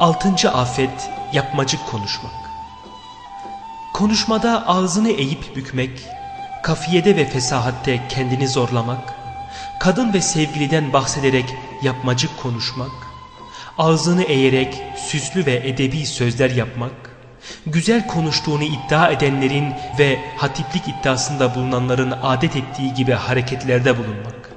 Altıncı afet yapmacık konuşmak. Konuşmada ağzını eğip bükmek, kafiyede ve fesahatte kendini zorlamak, kadın ve sevgiliden bahsederek yapmacık konuşmak, ağzını eğerek süslü ve edebi sözler yapmak, güzel konuştuğunu iddia edenlerin ve hatiplik iddiasında bulunanların adet ettiği gibi hareketlerde bulunmak.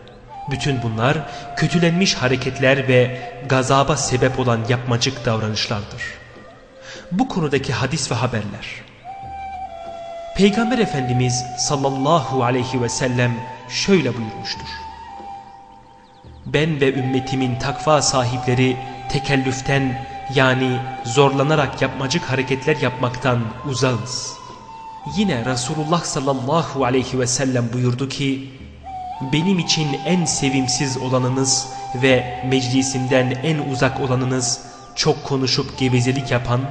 Bütün bunlar kötülenmiş hareketler ve gazaba sebep olan yapmacık davranışlardır. Bu konudaki hadis ve haberler. Peygamber Efendimiz sallallahu aleyhi ve sellem şöyle buyurmuştur. Ben ve ümmetimin takva sahipleri tekellüften yani zorlanarak yapmacık hareketler yapmaktan uzağız. Yine Resulullah sallallahu aleyhi ve sellem buyurdu ki benim için en sevimsiz olanınız ve meclisimden en uzak olanınız çok konuşup gevezelik yapan,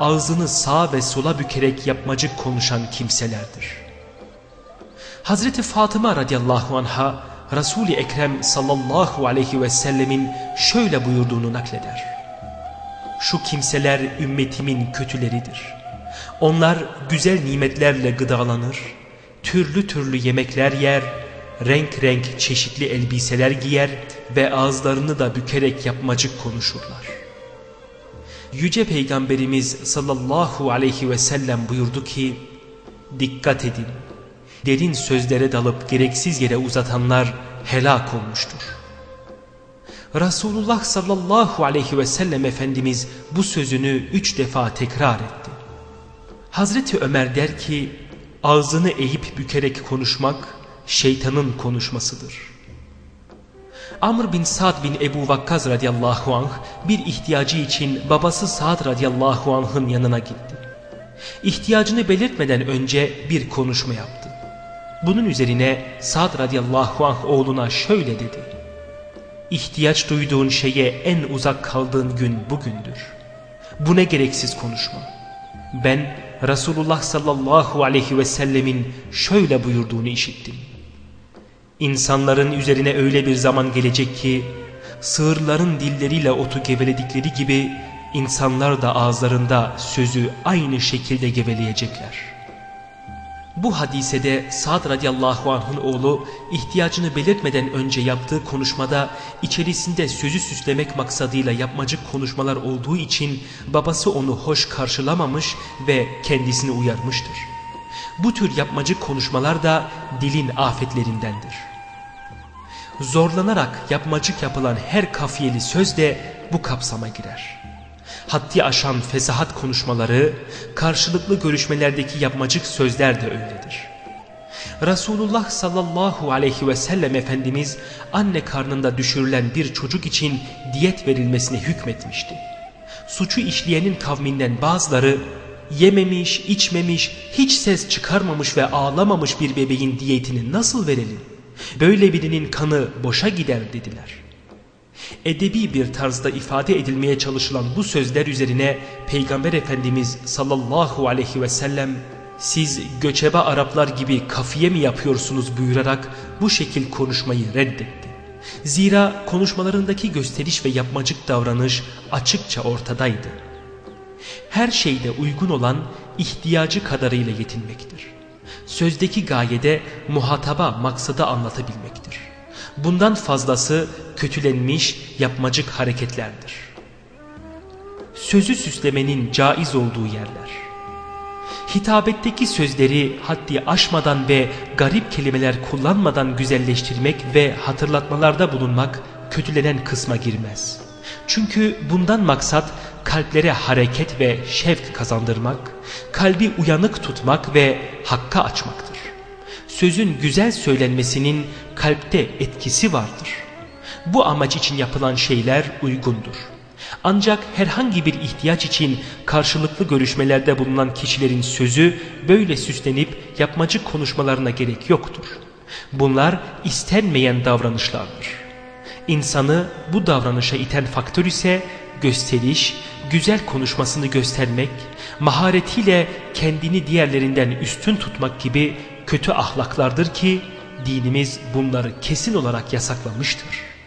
ağzını sağa ve sola bükerek yapmacık konuşan kimselerdir. Hazreti Fatıma radıyallahu anha Resul-i Ekrem sallallahu aleyhi ve sellemin şöyle buyurduğunu nakleder. Şu kimseler ümmetimin kötüleridir. Onlar güzel nimetlerle gıdalanır, türlü türlü yemekler yer, renk renk çeşitli elbiseler giyer ve ağızlarını da bükerek yapmacık konuşurlar. Yüce Peygamberimiz sallallahu aleyhi ve sellem buyurdu ki, Dikkat edin, derin sözlere dalıp gereksiz yere uzatanlar helak olmuştur. Resulullah sallallahu aleyhi ve sellem Efendimiz bu sözünü üç defa tekrar etti. Hazreti Ömer der ki, ağzını eğip bükerek konuşmak, şeytanın konuşmasıdır. Amr bin Sa'd bin Ebu Vakkaz radıyallahu anh bir ihtiyacı için babası Sa'd radıyallahu anh'ın yanına gitti. İhtiyacını belirtmeden önce bir konuşma yaptı. Bunun üzerine Sa'd radıyallahu anh oğluna şöyle dedi. İhtiyaç duyduğun şeye en uzak kaldığın gün bugündür. Bu ne gereksiz konuşma. Ben Resulullah sallallahu aleyhi ve sellemin şöyle buyurduğunu işittim. İnsanların üzerine öyle bir zaman gelecek ki sığırların dilleriyle otu geveledikleri gibi insanlar da ağızlarında sözü aynı şekilde geveleyecekler. Bu hadisede Sa'd radıyallahu anh'ın oğlu ihtiyacını belirtmeden önce yaptığı konuşmada içerisinde sözü süslemek maksadıyla yapmacık konuşmalar olduğu için babası onu hoş karşılamamış ve kendisini uyarmıştır. Bu tür yapmacık konuşmalar da dilin afetlerindendir. Zorlanarak yapmacık yapılan her kafiyeli söz de bu kapsama girer. Haddi aşan fesahat konuşmaları, karşılıklı görüşmelerdeki yapmacık sözler de öyledir. Resulullah sallallahu aleyhi ve sellem Efendimiz anne karnında düşürülen bir çocuk için diyet verilmesine hükmetmişti. Suçu işleyenin kavminden bazıları yememiş, içmemiş, hiç ses çıkarmamış ve ağlamamış bir bebeğin diyetini nasıl verelim? Böyle birinin kanı boşa gider dediler. Edebi bir tarzda ifade edilmeye çalışılan bu sözler üzerine Peygamber Efendimiz sallallahu aleyhi ve sellem siz göçebe Araplar gibi kafiye mi yapıyorsunuz buyurarak bu şekil konuşmayı reddetti. Zira konuşmalarındaki gösteriş ve yapmacık davranış açıkça ortadaydı. Her şeyde uygun olan ihtiyacı kadarıyla yetinmektir. Sözdeki gayede muhataba maksadı anlatabilmektir. Bundan fazlası kötülenmiş yapmacık hareketlerdir. Sözü süslemenin caiz olduğu yerler. Hitabetteki sözleri haddi aşmadan ve garip kelimeler kullanmadan güzelleştirmek ve hatırlatmalarda bulunmak kötülenen kısma girmez. Çünkü bundan maksat kalplere hareket ve şevk kazandırmak, kalbi uyanık tutmak ve hakka açmaktır. Sözün güzel söylenmesinin kalpte etkisi vardır. Bu amaç için yapılan şeyler uygundur. Ancak herhangi bir ihtiyaç için karşılıklı görüşmelerde bulunan kişilerin sözü böyle süslenip yapmacık konuşmalarına gerek yoktur. Bunlar istenmeyen davranışlardır. İnsanı bu davranışa iten faktör ise gösteriş, güzel konuşmasını göstermek, maharetiyle kendini diğerlerinden üstün tutmak gibi kötü ahlaklardır ki dinimiz bunları kesin olarak yasaklamıştır.